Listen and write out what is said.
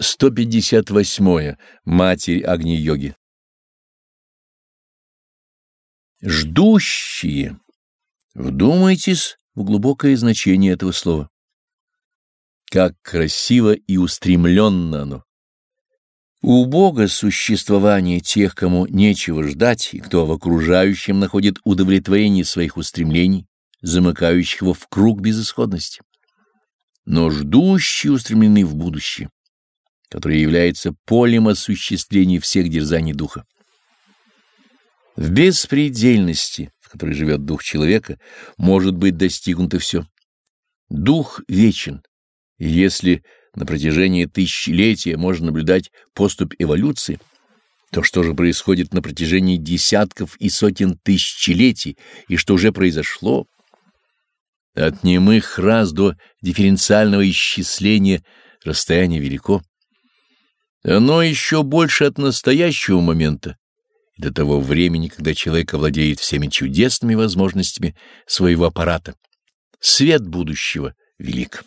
158. Матерь Агни-йоги Ждущие. Вдумайтесь в глубокое значение этого слова. Как красиво и устремленно оно. У Бога существование тех, кому нечего ждать, и кто в окружающем находит удовлетворение своих устремлений, замыкающих его в круг безысходности. Но ждущие устремлены в будущее которое является полем осуществления всех дерзаний духа. В беспредельности, в которой живет дух человека, может быть достигнуто все. Дух вечен, и если на протяжении тысячелетия можно наблюдать поступь эволюции, то что же происходит на протяжении десятков и сотен тысячелетий, и что уже произошло? От немых раз до дифференциального исчисления расстояние велико. Оно еще больше от настоящего момента и до того времени, когда человек овладеет всеми чудесными возможностями своего аппарата. Свет будущего велик.